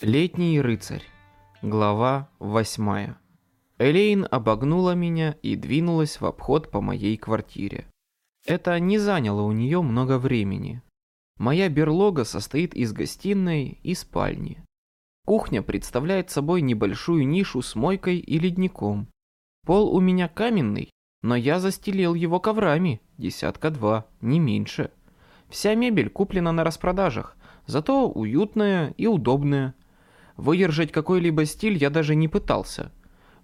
Летний рыцарь. Глава восьмая. Элейн обогнула меня и двинулась в обход по моей квартире. Это не заняло у нее много времени. Моя берлога состоит из гостиной и спальни. Кухня представляет собой небольшую нишу с мойкой и ледником. Пол у меня каменный, но я застелил его коврами, десятка два, не меньше. Вся мебель куплена на распродажах, зато уютная и удобная. Выдержать какой-либо стиль я даже не пытался.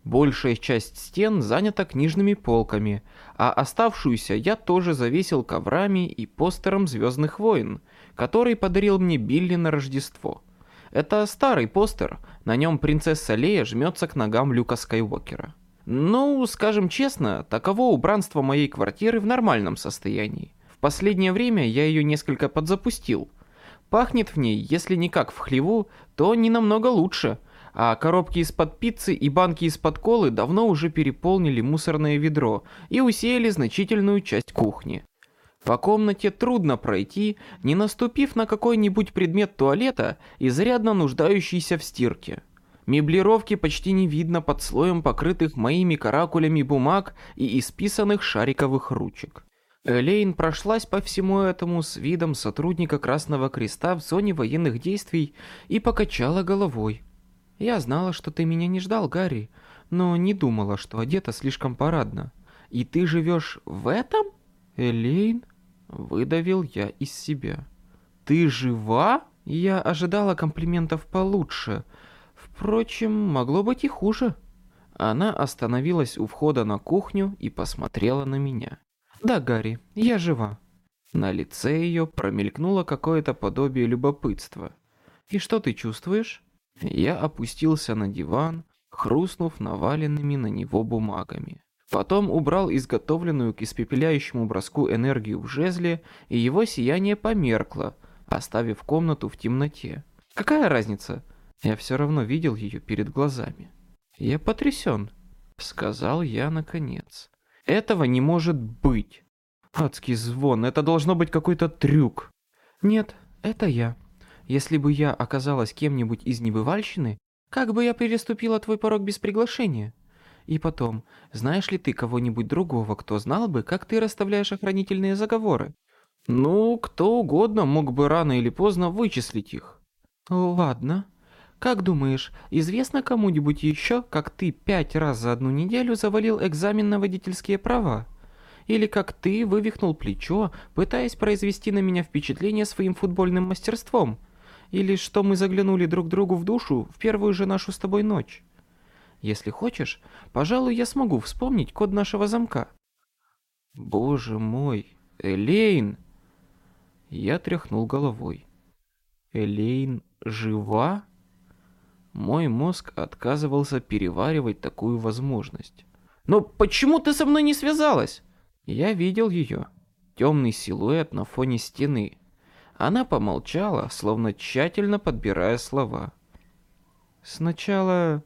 Большая часть стен занята книжными полками, а оставшуюся я тоже завесил коврами и постером «Звездных войн», который подарил мне Билли на Рождество. Это старый постер, на нем принцесса Лея жмется к ногам Люка Скайуокера. Ну, скажем честно, таково убранство моей квартиры в нормальном состоянии. В последнее время я ее несколько подзапустил – Пахнет в ней, если не как в хлеву, то не намного лучше. А коробки из-под пиццы и банки из-под колы давно уже переполнили мусорное ведро и усеяли значительную часть кухни. По комнате трудно пройти, не наступив на какой-нибудь предмет туалета, изрядно нуждающийся в стирке. Меблировки почти не видно под слоем покрытых моими каракулями бумаг и исписанных шариковых ручек. Элейн прошлась по всему этому с видом сотрудника Красного Креста в зоне военных действий и покачала головой. «Я знала, что ты меня не ждал, Гарри, но не думала, что одета слишком парадно. И ты живешь в этом?» «Элейн?» — выдавил я из себя. «Ты жива?» Я ожидала комплиментов получше. Впрочем, могло быть и хуже. Она остановилась у входа на кухню и посмотрела на меня. «Да, Гарри, я жива». На лице ее промелькнуло какое-то подобие любопытства. «И что ты чувствуешь?» Я опустился на диван, хрустнув наваленными на него бумагами. Потом убрал изготовленную к испепеляющему броску энергию в жезле, и его сияние померкло, оставив комнату в темноте. Какая разница? Я все равно видел ее перед глазами. «Я потрясен», — сказал я наконец. Этого не может быть. Адский звон, это должно быть какой-то трюк. Нет, это я. Если бы я оказалась кем-нибудь из небывальщины, как бы я переступила твой порог без приглашения? И потом, знаешь ли ты кого-нибудь другого, кто знал бы, как ты расставляешь охранительные заговоры? Ну, кто угодно мог бы рано или поздно вычислить их. Ладно. Как думаешь, известно кому-нибудь еще, как ты пять раз за одну неделю завалил экзамен на водительские права? Или как ты вывихнул плечо, пытаясь произвести на меня впечатление своим футбольным мастерством? Или что мы заглянули друг другу в душу в первую же нашу с тобой ночь? Если хочешь, пожалуй, я смогу вспомнить код нашего замка. Боже мой, Элейн! Я тряхнул головой. Элейн жива? Мой мозг отказывался переваривать такую возможность. «Но почему ты со мной не связалась?» Я видел ее. Темный силуэт на фоне стены. Она помолчала, словно тщательно подбирая слова. «Сначала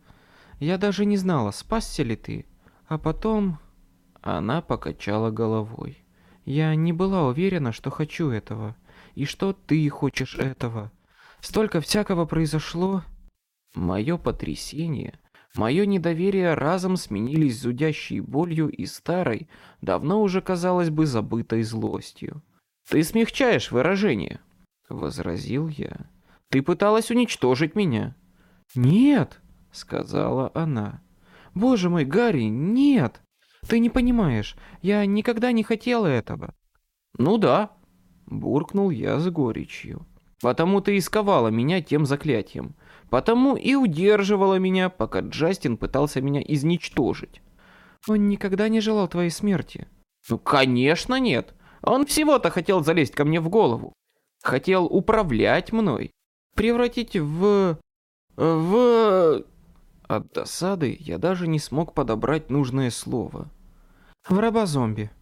я даже не знала, спасся ли ты, а потом...» Она покачала головой. «Я не была уверена, что хочу этого, и что ты хочешь этого. Столько всякого произошло, Мое потрясение, мое недоверие разом сменились зудящей болью и старой, давно уже, казалось бы, забытой злостью. «Ты смягчаешь выражение», — возразил я. «Ты пыталась уничтожить меня». «Нет», — сказала она. «Боже мой, Гарри, нет! Ты не понимаешь, я никогда не хотела этого». «Ну да», — буркнул я с горечью. «Потому ты исковала меня тем заклятием. Потому и удерживала меня, пока Джастин пытался меня изничтожить. Он никогда не желал твоей смерти. Ну, конечно, нет. Он всего-то хотел залезть ко мне в голову. Хотел управлять мной. Превратить в... в... От досады я даже не смог подобрать нужное слово. В раба-зомби.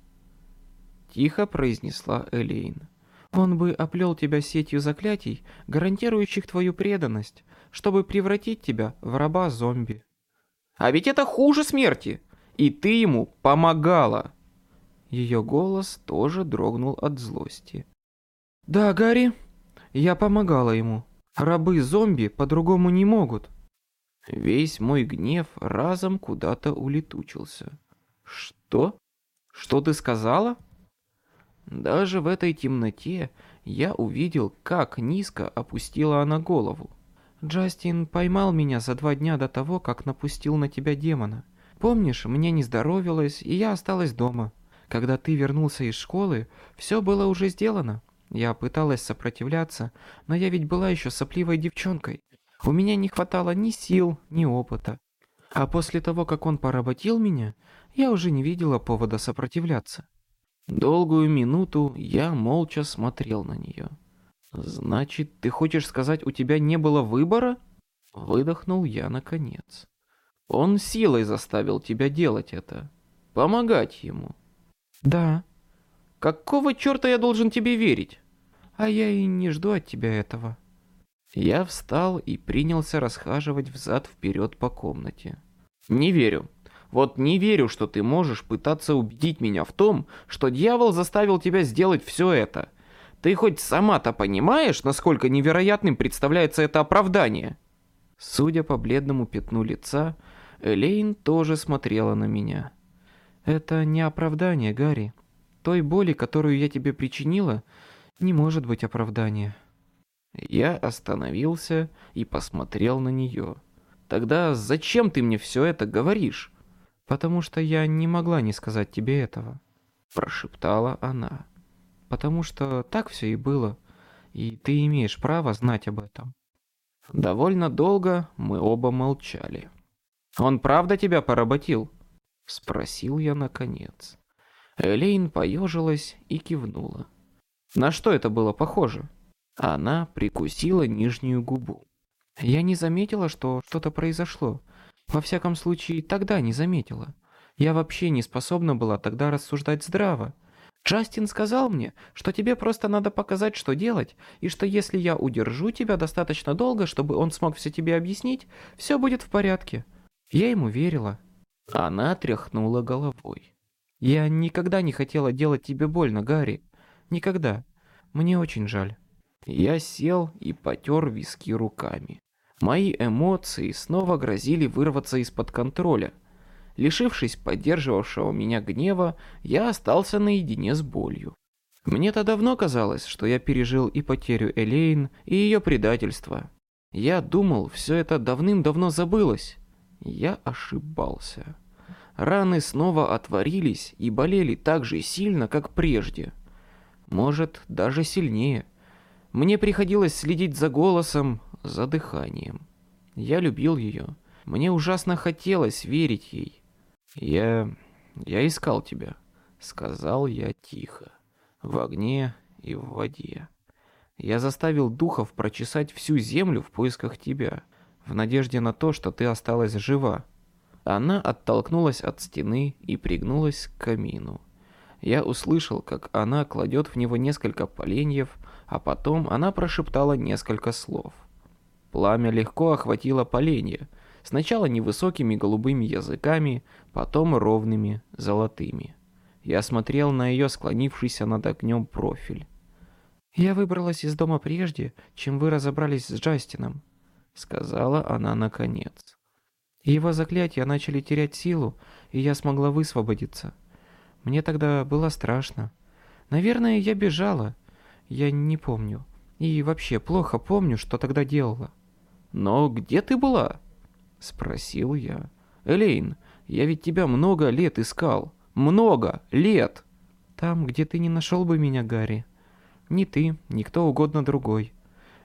Тихо произнесла Элейн. Он бы оплел тебя сетью заклятий, гарантирующих твою преданность, чтобы превратить тебя в раба-зомби. А ведь это хуже смерти, и ты ему помогала. Ее голос тоже дрогнул от злости. Да, Гарри, я помогала ему. Рабы-зомби по-другому не могут. Весь мой гнев разом куда-то улетучился. Что? Что ты сказала? Даже в этой темноте я увидел, как низко опустила она голову. Джастин поймал меня за два дня до того, как напустил на тебя демона. Помнишь, мне не здоровилось, и я осталась дома. Когда ты вернулся из школы, все было уже сделано. Я пыталась сопротивляться, но я ведь была еще сопливой девчонкой. У меня не хватало ни сил, ни опыта. А после того, как он поработил меня, я уже не видела повода сопротивляться. Долгую минуту я молча смотрел на нее. «Значит, ты хочешь сказать, у тебя не было выбора?» Выдохнул я наконец. «Он силой заставил тебя делать это. Помогать ему». «Да». «Какого черта я должен тебе верить?» «А я и не жду от тебя этого». Я встал и принялся расхаживать взад-вперед по комнате. «Не верю. Вот не верю, что ты можешь пытаться убедить меня в том, что дьявол заставил тебя сделать все это. Ты хоть сама-то понимаешь, насколько невероятным представляется это оправдание?» Судя по бледному пятну лица, Элейн тоже смотрела на меня. «Это не оправдание, Гарри. Той боли, которую я тебе причинила, не может быть оправдания». Я остановился и посмотрел на нее. «Тогда зачем ты мне все это говоришь?» «Потому что я не могла не сказать тебе этого», – прошептала она. «Потому что так все и было, и ты имеешь право знать об этом». Довольно долго мы оба молчали. «Он правда тебя поработил?» – спросил я наконец. Элейн поежилась и кивнула. «На что это было похоже?» Она прикусила нижнюю губу. «Я не заметила, что что-то произошло. Во всяком случае, тогда не заметила. Я вообще не способна была тогда рассуждать здраво. Джастин сказал мне, что тебе просто надо показать, что делать, и что если я удержу тебя достаточно долго, чтобы он смог все тебе объяснить, все будет в порядке. Я ему верила. Она тряхнула головой. Я никогда не хотела делать тебе больно, Гарри. Никогда. Мне очень жаль. Я сел и потер виски руками. Мои эмоции снова грозили вырваться из-под контроля. Лишившись поддерживавшего меня гнева, я остался наедине с болью. Мне-то давно казалось, что я пережил и потерю Элейн, и ее предательство. Я думал, все это давным-давно забылось. Я ошибался. Раны снова отворились и болели так же сильно, как прежде. Может, даже сильнее. Мне приходилось следить за голосом, за дыханием. Я любил ее. Мне ужасно хотелось верить ей. Я... я искал тебя, сказал я тихо. В огне и в воде. Я заставил духов прочесать всю землю в поисках тебя, в надежде на то, что ты осталась жива. Она оттолкнулась от стены и пригнулась к камину. Я услышал, как она кладет в него несколько поленьев, а потом она прошептала несколько слов. Пламя легко охватило поленья, сначала невысокими голубыми языками, потом ровными, золотыми. Я смотрел на ее склонившийся над огнем профиль. «Я выбралась из дома прежде, чем вы разобрались с Джастином», — сказала она наконец. «Его заклятия начали терять силу, и я смогла высвободиться. Мне тогда было страшно. Наверное, я бежала. Я не помню. И вообще плохо помню, что тогда делала. «Но где ты была?» — спросил я. «Элейн, я ведь тебя много лет искал. Много лет!» «Там, где ты не нашел бы меня, Гарри. Ни ты, ни кто угодно другой.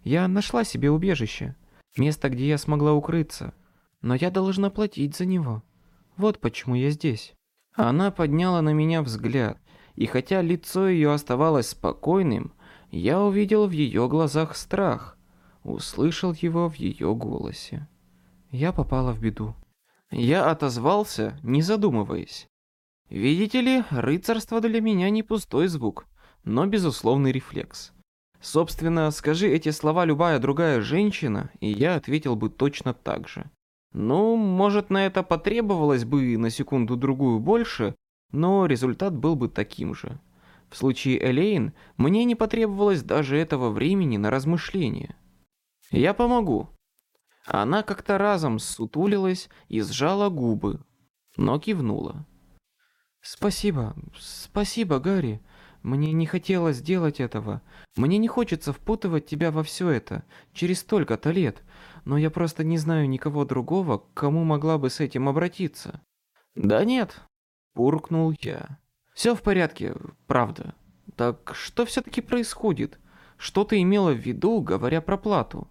Я нашла себе убежище. Место, где я смогла укрыться. Но я должна платить за него. Вот почему я здесь». Она подняла на меня взгляд, и хотя лицо ее оставалось спокойным, я увидел в ее глазах страх услышал его в ее голосе. Я попала в беду. Я отозвался, не задумываясь. Видите ли, рыцарство для меня не пустой звук, но безусловный рефлекс. Собственно, скажи эти слова любая другая женщина, и я ответил бы точно так же. Ну, может, на это потребовалось бы на секунду-другую больше, но результат был бы таким же. В случае Элейн мне не потребовалось даже этого времени на размышления. Я помогу. Она как-то разом сутулилась и сжала губы, но кивнула. Спасибо, спасибо, Гарри. Мне не хотелось делать этого. Мне не хочется впутывать тебя во все это через столько-то лет, но я просто не знаю никого другого, к кому могла бы с этим обратиться. Да нет, буркнул я. Все в порядке, правда. Так что все-таки происходит? Что ты имела в виду, говоря про плату?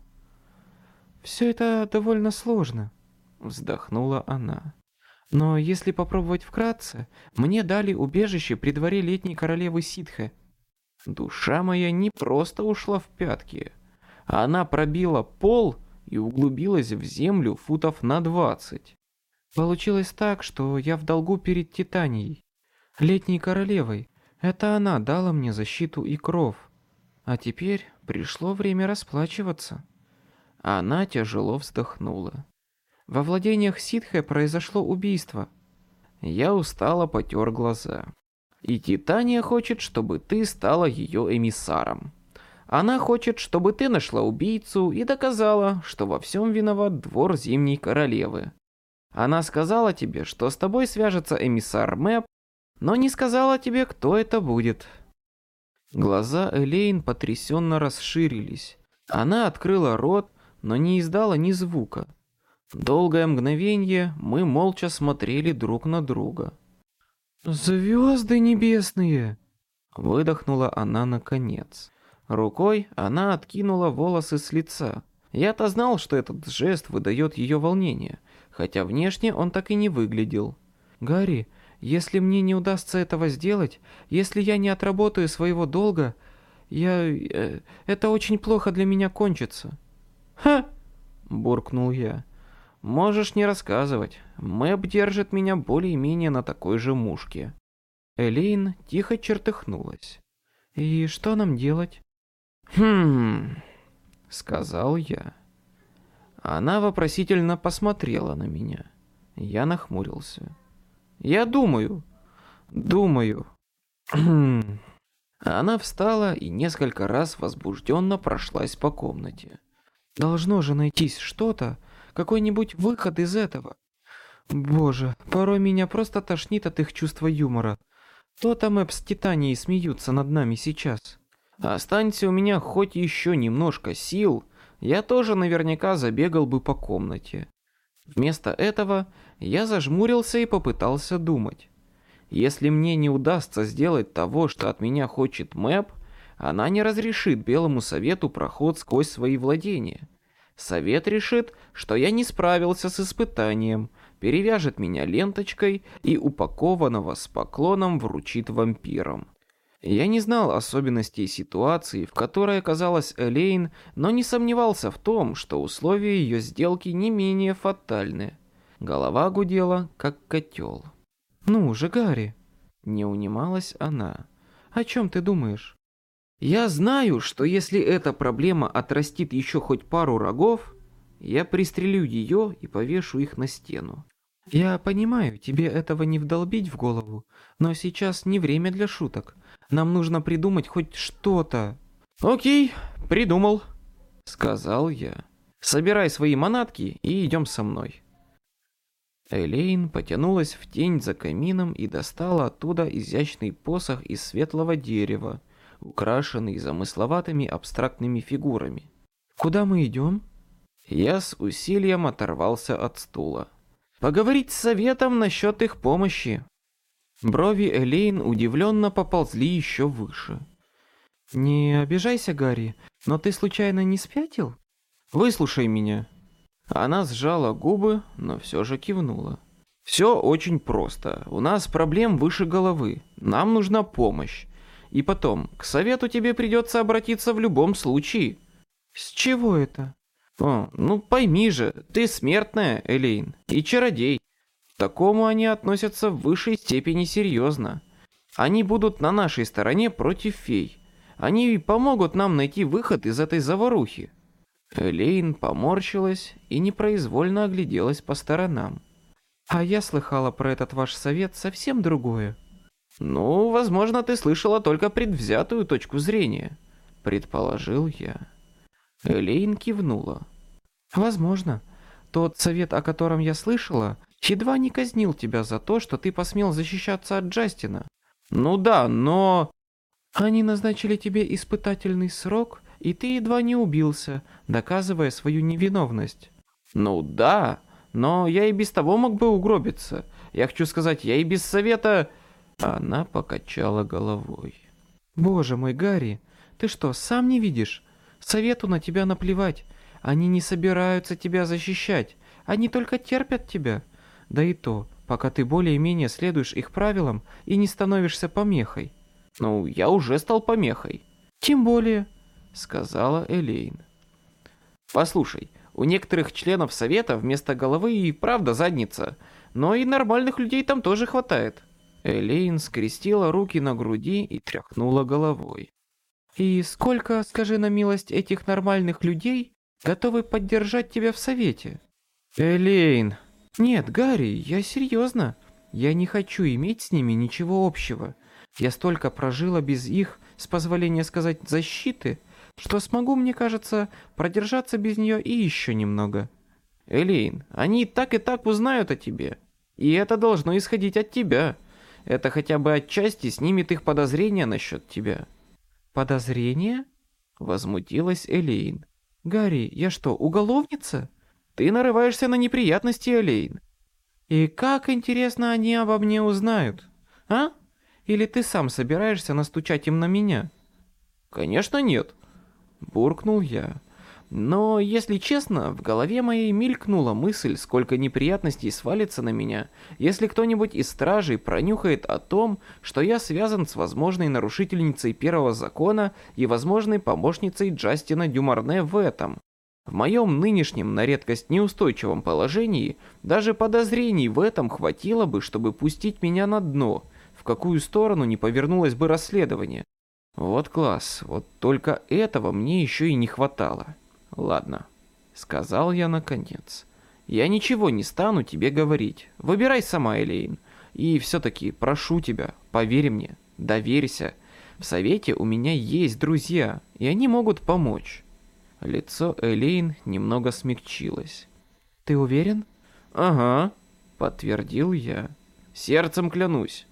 Все это довольно сложно, вздохнула она. Но если попробовать вкратце, мне дали убежище при дворе летней королевы Ситхе. Душа моя не просто ушла в пятки. Она пробила пол и углубилась в землю футов на двадцать. Получилось так, что я в долгу перед Титанией, летней королевой. Это она дала мне защиту и кров. А теперь пришло время расплачиваться. Она тяжело вздохнула. Во владениях Ситхе произошло убийство. Я устало потер глаза. И Титания хочет, чтобы ты стала ее эмиссаром. Она хочет, чтобы ты нашла убийцу и доказала, что во всем виноват двор Зимней Королевы. Она сказала тебе, что с тобой свяжется эмиссар Мэп, но не сказала тебе, кто это будет. Глаза Элейн потрясенно расширились. Она открыла рот, но не издала ни звука. Долгое мгновение мы молча смотрели друг на друга. «Звезды небесные!» Выдохнула она наконец. Рукой она откинула волосы с лица. Я-то знал, что этот жест выдает ее волнение, хотя внешне он так и не выглядел. «Гарри, если мне не удастся этого сделать, если я не отработаю своего долга, я... Э, это очень плохо для меня кончится». «Ха!» – буркнул я. Можешь не рассказывать. Мэп держит меня более-менее на такой же мушке. Элейн тихо чертыхнулась. И что нам делать? Хм, сказал я. Она вопросительно посмотрела на меня. Я нахмурился. Я думаю. Думаю. Она встала и несколько раз возбужденно прошлась по комнате. Должно же найтись что-то, какой-нибудь выход из этого. Боже, порой меня просто тошнит от их чувства юмора. То там Эп с Титанией смеются над нами сейчас. Останься у меня хоть еще немножко сил, я тоже наверняка забегал бы по комнате. Вместо этого я зажмурился и попытался думать. Если мне не удастся сделать того, что от меня хочет Мэп, она не разрешит Белому Совету проход сквозь свои владения. Совет решит, что я не справился с испытанием, перевяжет меня ленточкой и упакованного с поклоном вручит вампирам. Я не знал особенностей ситуации, в которой оказалась Элейн, но не сомневался в том, что условия ее сделки не менее фатальны. Голова гудела, как котел. «Ну же, Гарри!» Не унималась она. «О чем ты думаешь?» Я знаю, что если эта проблема отрастит еще хоть пару рогов, я пристрелю ее и повешу их на стену. Я понимаю, тебе этого не вдолбить в голову, но сейчас не время для шуток. Нам нужно придумать хоть что-то. Окей, придумал, сказал я. Собирай свои манатки и идем со мной. Элейн потянулась в тень за камином и достала оттуда изящный посох из светлого дерева, украшенный замысловатыми абстрактными фигурами. «Куда мы идем?» Я с усилием оторвался от стула. «Поговорить с советом насчет их помощи». Брови Элейн удивленно поползли еще выше. «Не обижайся, Гарри, но ты случайно не спятил?» «Выслушай меня». Она сжала губы, но все же кивнула. «Все очень просто. У нас проблем выше головы. Нам нужна помощь. И потом, к совету тебе придется обратиться в любом случае. С чего это? О, ну пойми же, ты смертная, Элейн, и чародей. К такому они относятся в высшей степени серьезно. Они будут на нашей стороне против фей. Они помогут нам найти выход из этой заварухи. Элейн поморщилась и непроизвольно огляделась по сторонам. А я слыхала про этот ваш совет совсем другое. «Ну, возможно, ты слышала только предвзятую точку зрения», — предположил я. Элейн кивнула. Возможно. Тот совет, о котором я слышала, едва не казнил тебя за то, что ты посмел защищаться от Джастина. Ну да, но... Они назначили тебе испытательный срок, и ты едва не убился, доказывая свою невиновность. Ну да, но я и без того мог бы угробиться. Я хочу сказать, я и без совета... Она покачала головой. Боже мой, Гарри, ты что, сам не видишь? Совету на тебя наплевать. Они не собираются тебя защищать. Они только терпят тебя. Да и то, пока ты более-менее следуешь их правилам и не становишься помехой. Ну, я уже стал помехой. Тем более, сказала Элейн. Послушай, у некоторых членов совета вместо головы и правда задница, но и нормальных людей там тоже хватает. Элейн скрестила руки на груди и тряхнула головой. «И сколько, скажи на милость, этих нормальных людей готовы поддержать тебя в совете?» «Элейн!» «Нет, Гарри, я серьезно. Я не хочу иметь с ними ничего общего. Я столько прожила без их, с позволения сказать, защиты, что смогу, мне кажется, продержаться без нее и еще немного». «Элейн, они так и так узнают о тебе. И это должно исходить от тебя. Это хотя бы отчасти снимет их подозрения насчет тебя». «Подозрения?» — возмутилась Элейн. «Гарри, я что, уголовница?» «Ты нарываешься на неприятности, Элейн». «И как, интересно, они обо мне узнают? А? Или ты сам собираешься настучать им на меня?» «Конечно нет», — буркнул я. Но, если честно, в голове моей мелькнула мысль, сколько неприятностей свалится на меня, если кто-нибудь из стражей пронюхает о том, что я связан с возможной нарушительницей первого закона и возможной помощницей Джастина Дюмарне в этом. В моем нынешнем на редкость неустойчивом положении даже подозрений в этом хватило бы, чтобы пустить меня на дно, в какую сторону не повернулось бы расследование. Вот класс, вот только этого мне еще и не хватало. «Ладно», — сказал я наконец. «Я ничего не стану тебе говорить. Выбирай сама, Элейн. И все-таки прошу тебя, поверь мне, доверься. В совете у меня есть друзья, и они могут помочь». Лицо Элейн немного смягчилось. «Ты уверен?» «Ага», — подтвердил я. «Сердцем клянусь».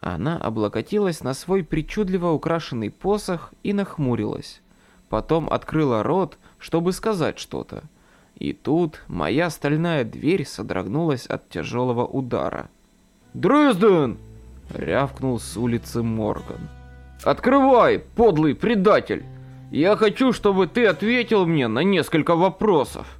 Она облокотилась на свой причудливо украшенный посох и нахмурилась. Потом открыла рот, чтобы сказать что-то. И тут моя стальная дверь содрогнулась от тяжелого удара. «Дрезден!» — рявкнул с улицы Морган. «Открывай, подлый предатель! Я хочу, чтобы ты ответил мне на несколько вопросов!»